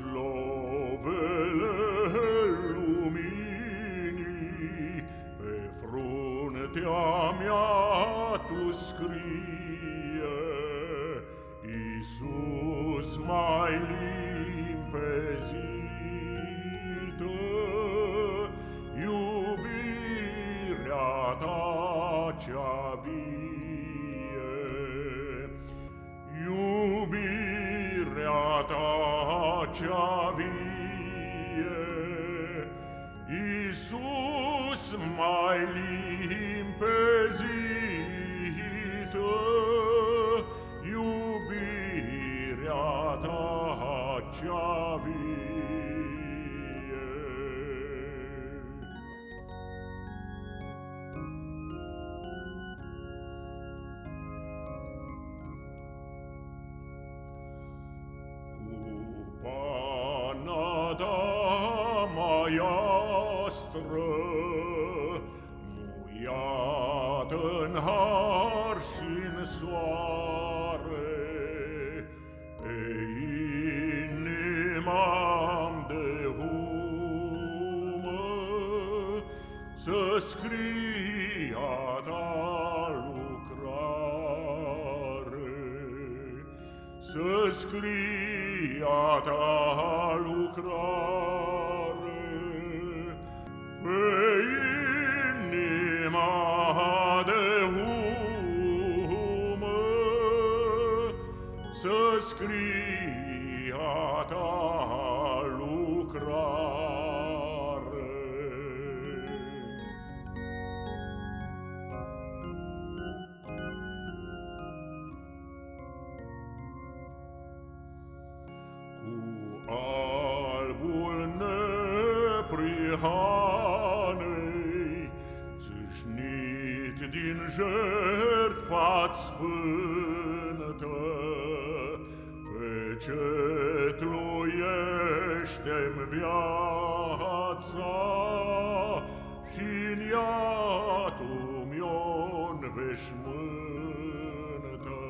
slovele luminii pe fruntea mea tu scrie Iisus mai limpezită iubirea ta cea vie ta cea vie, Iisus mai limpezită, iubirea ta cea vie. voastră, muiat în har și în soare. Pe inima de humă să scrie ta lucrare, să scrie ta lucrare. să scria ta lucrare. Cu albul neprihanei, țâșnit din jertfa sfântă, Pe cetluiește-mi viața și-n ea tu mi-o înveșmântă.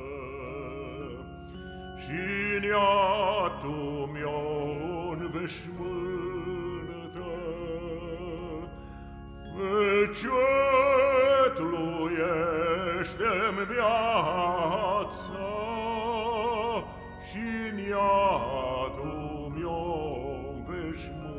Și-n ea tu mi-o înveșmântă. Pe cetluiește-mi viața veșmântă.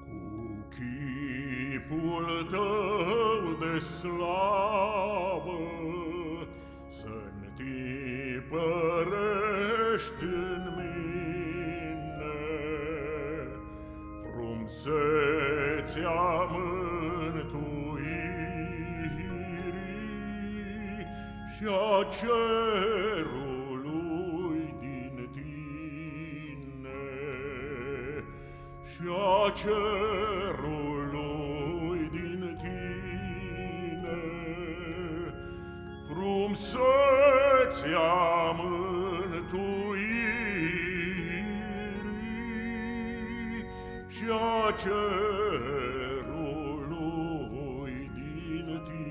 Cu chipul tău de slavă tipărești în mine frumsețea mântuirii și a cerului din tine și a cerului din tine. Frumsețea mântuirii și a cerului din tine.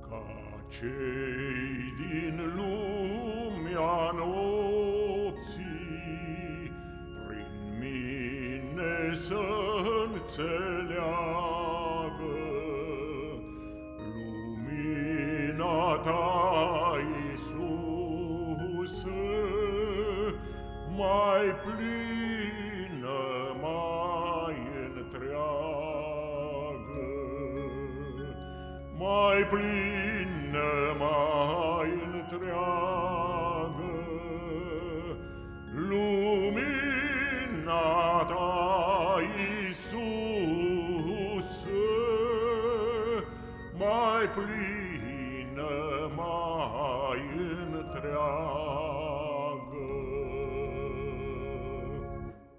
Ca cei din lumea nopții, înțeleagă lumina ta, Iisuse, mai plină, mai întreagă, mai plină, mai întreagă, lumina mai plină, mai întreagă.